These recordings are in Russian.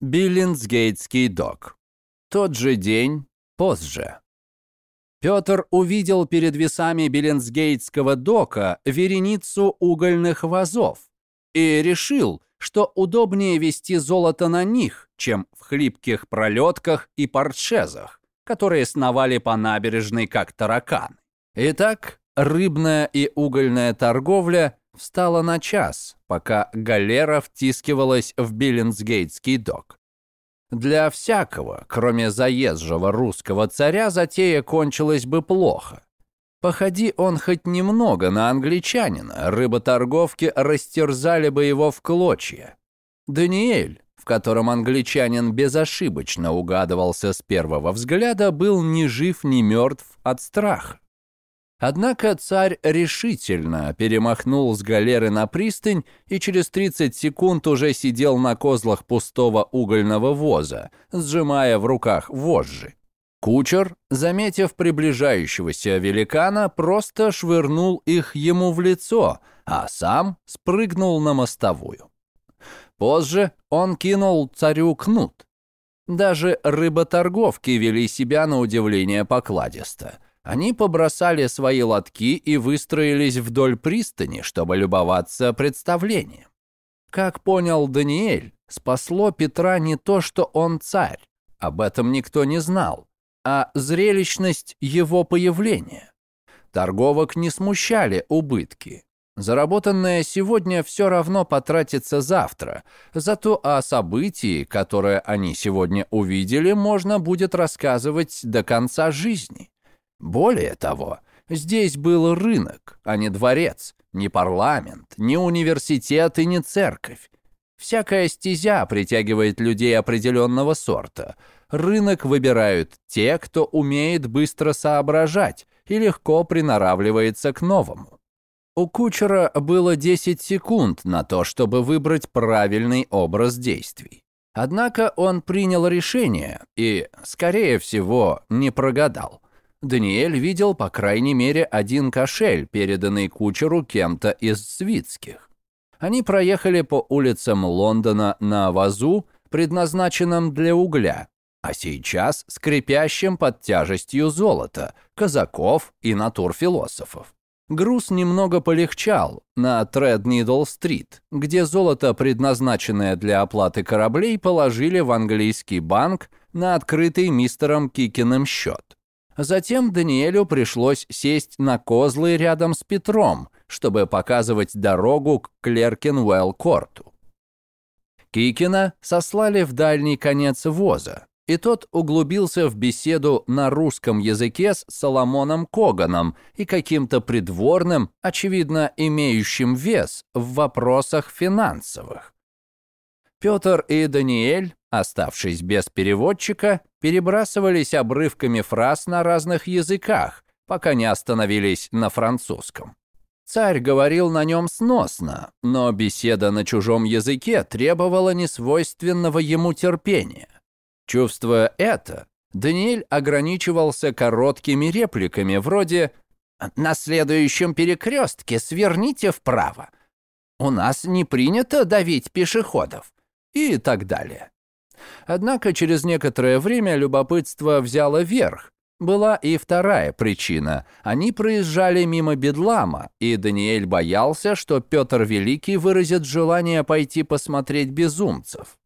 Биллинсгейтский док. Тот же день, позже. Петр увидел перед весами Беленсгейтского дока вереницу угольных вазов и решил, что удобнее вести золото на них, чем в хлипких пролетках и портшезах, которые сновали по набережной как таракан. Итак, рыбная и угольная торговля встала на час, пока галера втискивалась в Беленсгейтский док. Для всякого, кроме заезжего русского царя, затея кончилась бы плохо. Походи он хоть немного на англичанина, рыботорговки растерзали бы его в клочья. Даниэль, в котором англичанин безошибочно угадывался с первого взгляда, был ни жив, ни мертв от страха. Однако царь решительно перемахнул с галеры на пристань и через 30 секунд уже сидел на козлах пустого угольного воза, сжимая в руках вожжи. Кучер, заметив приближающегося великана, просто швырнул их ему в лицо, а сам спрыгнул на мостовую. Позже он кинул царю кнут. Даже рыботорговки вели себя на удивление покладисто – они побросали свои лотки и выстроились вдоль пристани, чтобы любоваться представлением. Как понял Даниэль, спасло Петра не то, что он царь, об этом никто не знал, а зрелищность его появления. Торговок не смущали убытки. Заработанное сегодня все равно потратится завтра, зато о событии, которое они сегодня увидели, можно будет рассказывать до конца жизни. Более того, здесь был рынок, а не дворец, не парламент, не университет и не церковь. Всякая стезя притягивает людей определенного сорта. Рынок выбирают те, кто умеет быстро соображать и легко приноравливается к новому. У кучера было 10 секунд на то, чтобы выбрать правильный образ действий. Однако он принял решение и, скорее всего, не прогадал – Даниэль видел по крайней мере один кошель, переданный кучеру кем-то из свитских. Они проехали по улицам Лондона на вазу, предназначенном для угля, а сейчас скрипящим под тяжестью золота, казаков и натурфилософов. Груз немного полегчал на Треднидл-стрит, где золото, предназначенное для оплаты кораблей, положили в английский банк на открытый мистером Кикиным счет. Затем Даниэлю пришлось сесть на козлы рядом с Петром, чтобы показывать дорогу к Клеркинуэлл-корту. Кикина сослали в дальний конец воза, и тот углубился в беседу на русском языке с Соломоном Коганом и каким-то придворным, очевидно имеющим вес в вопросах финансовых. Петр и Даниэль, оставшись без переводчика, перебрасывались обрывками фраз на разных языках, пока не остановились на французском. Царь говорил на нем сносно, но беседа на чужом языке требовала несвойственного ему терпения. Чувствуя это, Даниэль ограничивался короткими репликами вроде «На следующем перекрестке сверните вправо. У нас не принято давить пешеходов и так далее. Однако через некоторое время любопытство взяло верх. Была и вторая причина. Они проезжали мимо Бедлама, и Даниэль боялся, что Петр Великий выразит желание пойти посмотреть безумцев.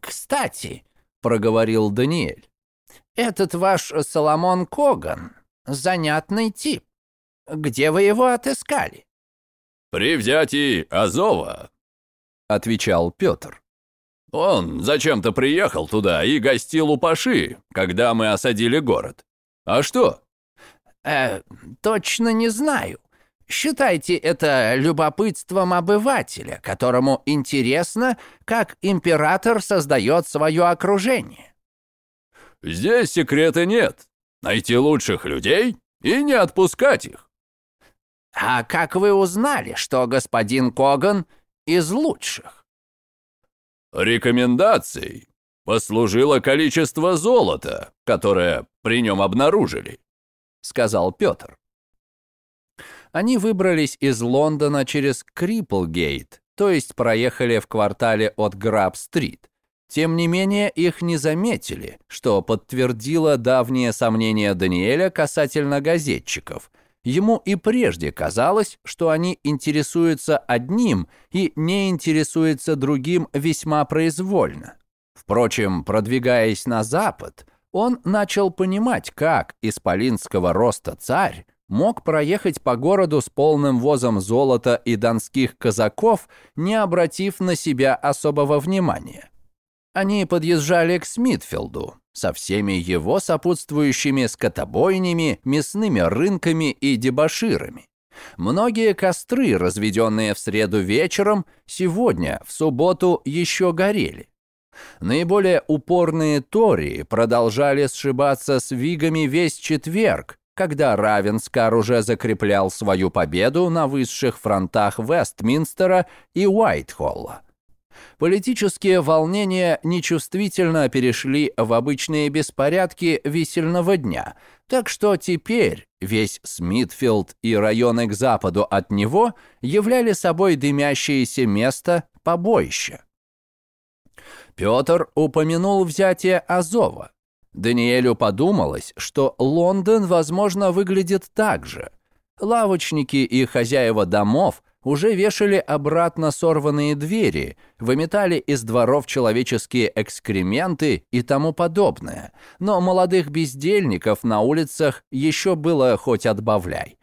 «Кстати», — проговорил Даниэль, — «этот ваш Соломон Коган — занятный тип. Где вы его отыскали?» «При взятии Азова — отвечал Петр. «Он зачем-то приехал туда и гостил у Паши, когда мы осадили город. А что?» «Э, точно не знаю. Считайте это любопытством обывателя, которому интересно, как император создает свое окружение». «Здесь секрета нет. Найти лучших людей и не отпускать их». «А как вы узнали, что господин Коган из лучших. Рекомендацией послужило количество золота, которое при нем обнаружили, сказал Петр. Они выбрались из Лондона через Криплгейт, то есть проехали в квартале от Граб-стрит, Тем не менее, их не заметили, что подтвердило давние сомнения Даниэля касательно газетчиков. Ему и прежде казалось, что они интересуются одним и не интересуются другим весьма произвольно. Впрочем, продвигаясь на запад, он начал понимать, как исполинского роста царь мог проехать по городу с полным возом золота и донских казаков, не обратив на себя особого внимания. Они подъезжали к Смитфилду со всеми его сопутствующими скотобойнями, мясными рынками и дебоширами. Многие костры, разведенные в среду вечером, сегодня, в субботу, еще горели. Наиболее упорные Тори продолжали сшибаться с вигами весь четверг, когда Равенскар уже закреплял свою победу на высших фронтах Вестминстера и Уайтхолла политические волнения нечувствительно перешли в обычные беспорядки весельного дня, так что теперь весь Смитфилд и районы к западу от него являли собой дымящееся место побоища. Петр упомянул взятие Азова. Даниэлю подумалось, что Лондон, возможно, выглядит так же. Лавочники и хозяева домов уже вешали обратно сорванные двери, выметали из дворов человеческие экскременты и тому подобное. Но молодых бездельников на улицах еще было хоть отбавляй.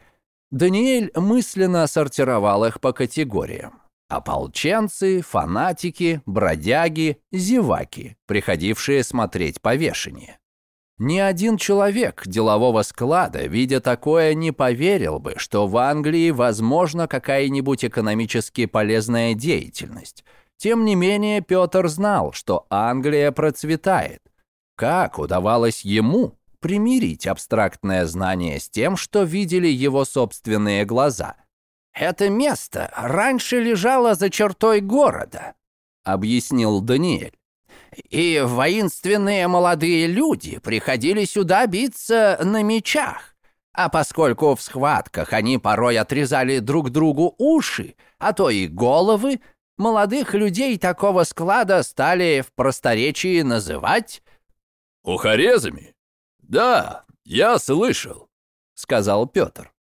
Даниэль мысленно сортировал их по категориям. Ополченцы, фанатики, бродяги, зеваки, приходившие смотреть повешение. Ни один человек делового склада, видя такое, не поверил бы, что в Англии возможна какая-нибудь экономически полезная деятельность. Тем не менее, Петр знал, что Англия процветает. Как удавалось ему примирить абстрактное знание с тем, что видели его собственные глаза? «Это место раньше лежало за чертой города», — объяснил Даниэль и воинственные молодые люди приходили сюда биться на мечах. А поскольку в схватках они порой отрезали друг другу уши, а то и головы, молодых людей такого склада стали в просторечии называть... «Ухарезами? Да, я слышал», — сказал Петр.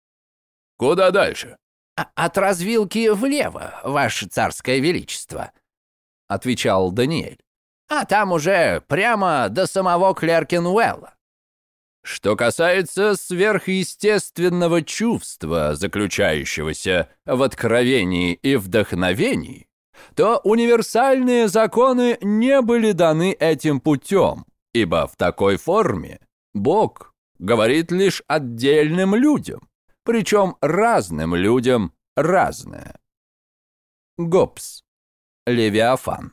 «Куда дальше?» «А, «От развилки влево, ваше царское величество», — отвечал Даниэль а там уже прямо до самого Клеркенуэлла. Что касается сверхъестественного чувства, заключающегося в откровении и вдохновении, то универсальные законы не были даны этим путем, ибо в такой форме Бог говорит лишь отдельным людям, причем разным людям разное. Гоббс. Левиафан.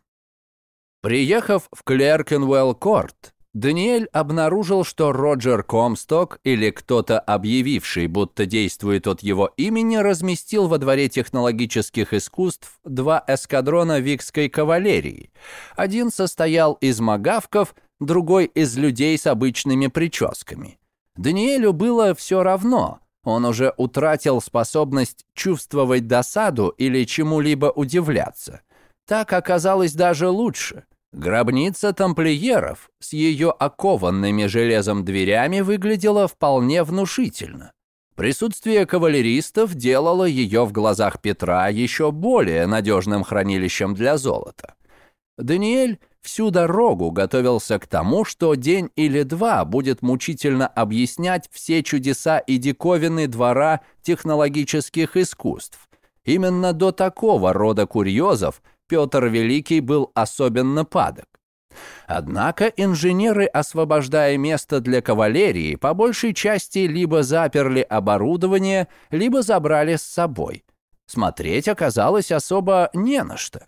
Приехав в Клеркенвелл-Корт, Даниэль обнаружил, что Роджер Комсток или кто-то, объявивший, будто действует от его имени, разместил во дворе технологических искусств два эскадрона вигской кавалерии. Один состоял из магавков, другой из людей с обычными прическами. Даниэлю было все равно, он уже утратил способность чувствовать досаду или чему-либо удивляться. Так оказалось даже лучше – Гробница тамплиеров с ее окованными железом дверями выглядела вполне внушительно. Присутствие кавалеристов делало ее в глазах Петра еще более надежным хранилищем для золота. Даниэль всю дорогу готовился к тому, что день или два будет мучительно объяснять все чудеса и диковины двора технологических искусств. Именно до такого рода курьезов – Петр Великий был особенно падок. Однако инженеры, освобождая место для кавалерии, по большей части либо заперли оборудование, либо забрали с собой. Смотреть оказалось особо не на что.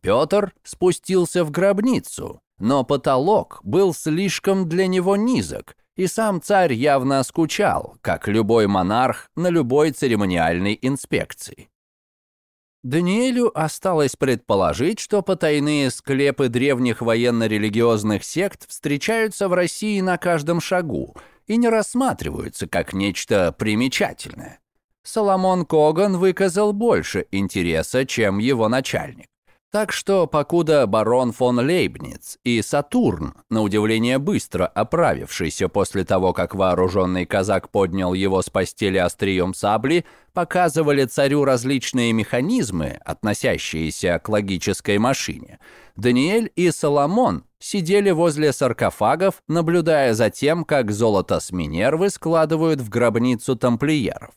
Петр спустился в гробницу, но потолок был слишком для него низок, и сам царь явно скучал, как любой монарх на любой церемониальной инспекции. Даниэлю осталось предположить, что потайные склепы древних военно-религиозных сект встречаются в России на каждом шагу и не рассматриваются как нечто примечательное. Соломон Коган выказал больше интереса, чем его начальник. Так что, покуда барон фон Лейбниц и Сатурн, на удивление быстро оправившийся после того, как вооруженный казак поднял его с постели острием сабли, показывали царю различные механизмы, относящиеся к логической машине, Даниэль и Соломон сидели возле саркофагов, наблюдая за тем, как золото с Минервы складывают в гробницу тамплиеров.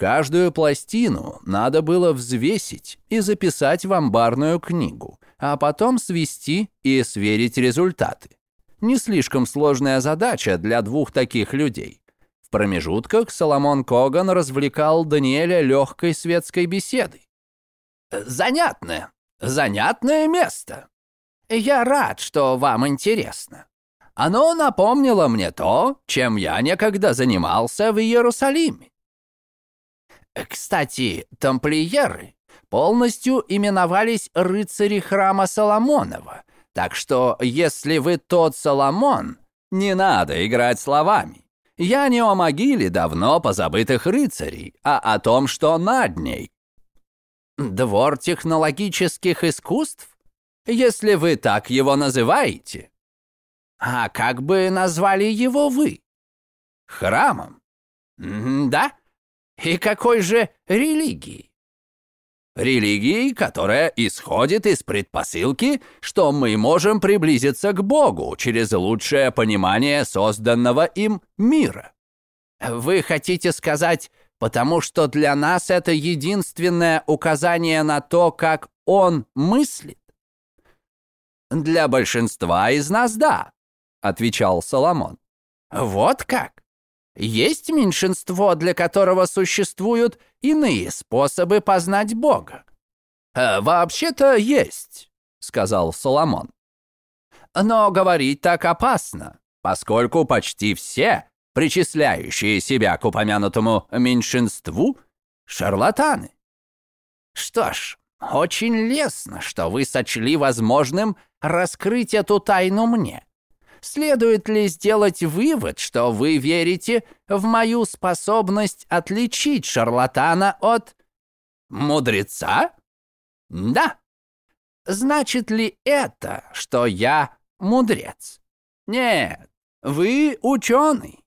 Каждую пластину надо было взвесить и записать в амбарную книгу, а потом свести и сверить результаты. Не слишком сложная задача для двух таких людей. В промежутках Соломон Коган развлекал Даниэля легкой светской беседой. «Занятное, занятное место. Я рад, что вам интересно. Оно напомнило мне то, чем я некогда занимался в Иерусалиме. Кстати, тамплиеры полностью именовались рыцари храма Соломонова, так что если вы тот Соломон, не надо играть словами. Я не о могиле давно позабытых рыцарей, а о том, что над ней. Двор технологических искусств? Если вы так его называете. А как бы назвали его вы? Храмом? Да, и какой же религии? Религии, которая исходит из предпосылки, что мы можем приблизиться к Богу через лучшее понимание созданного им мира. Вы хотите сказать, потому что для нас это единственное указание на то, как Он мыслит? Для большинства из нас да, отвечал Соломон. Вот как? Есть меньшинство, для которого существуют иные способы познать Бога. «Э, «Вообще-то есть», — сказал Соломон. «Но говорить так опасно, поскольку почти все, причисляющие себя к упомянутому меньшинству, шарлатаны. Что ж, очень лестно, что вы сочли возможным раскрыть эту тайну мне следует ли сделать вывод, что вы верите в мою способность отличить шарлатана от мудреца? Да. Значит ли это, что я мудрец? Нет, вы ученый,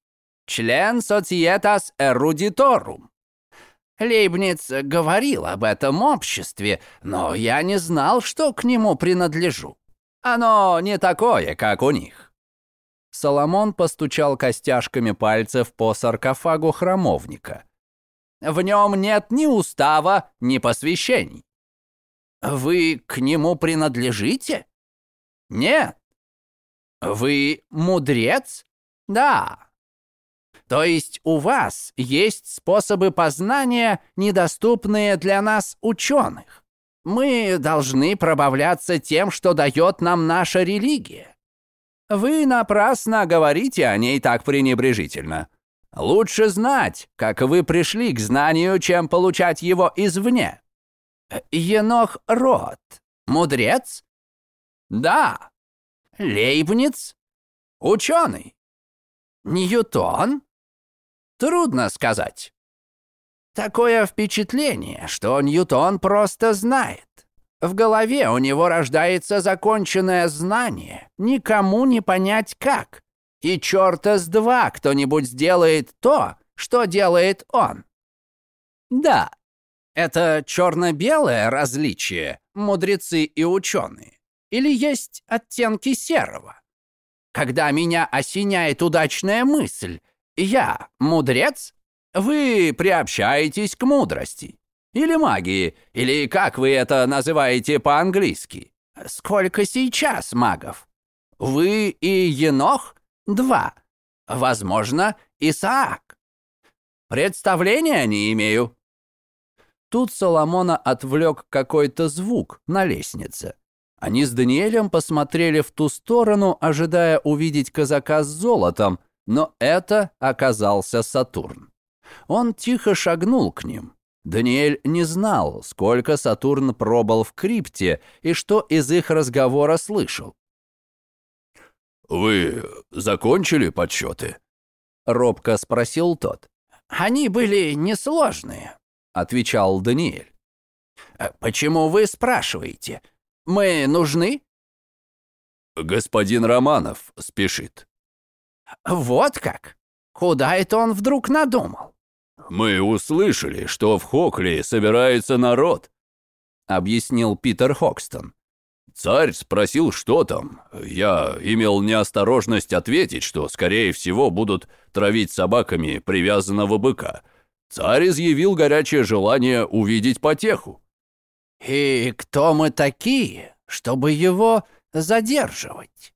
член Societas Eruditorum. Лейбниц говорил об этом обществе, но я не знал, что к нему принадлежу. Оно не такое, как у них. Соломон постучал костяшками пальцев по саркофагу храмовника. «В нем нет ни устава, ни посвящений». «Вы к нему принадлежите?» «Нет». «Вы мудрец?» «Да». «То есть у вас есть способы познания, недоступные для нас ученых? Мы должны пробавляться тем, что дает нам наша религия. Вы напрасно говорите о ней так пренебрежительно. Лучше знать, как вы пришли к знанию, чем получать его извне. Енох Рот. Мудрец? Да. Лейбниц? Ученый. Ньютон? Трудно сказать. Такое впечатление, что Ньютон просто знает. В голове у него рождается законченное знание, никому не понять как. И черта с два кто-нибудь сделает то, что делает он. Да, это черно-белое различие, мудрецы и ученые. Или есть оттенки серого? Когда меня осеняет удачная мысль, я мудрец, вы приобщаетесь к мудрости. Или магии, или как вы это называете по-английски. Сколько сейчас магов? Вы и Енох? Два. Возможно, Исаак. Представления не имею. Тут Соломона отвлек какой-то звук на лестнице. Они с Даниэлем посмотрели в ту сторону, ожидая увидеть казака с золотом, но это оказался Сатурн. Он тихо шагнул к ним, Даниэль не знал, сколько Сатурн пробыл в крипте и что из их разговора слышал. «Вы закончили подсчеты?» — робко спросил тот. «Они были несложные», — отвечал Даниэль. Почему вы спрашиваете? Мы нужны?» «Господин Романов спешит». «Вот как? Куда это он вдруг надумал?» «Мы услышали, что в Хокли собирается народ», — объяснил Питер Хокстон. «Царь спросил, что там. Я имел неосторожность ответить, что, скорее всего, будут травить собаками привязанного быка. Царь изъявил горячее желание увидеть потеху». «И кто мы такие, чтобы его задерживать?»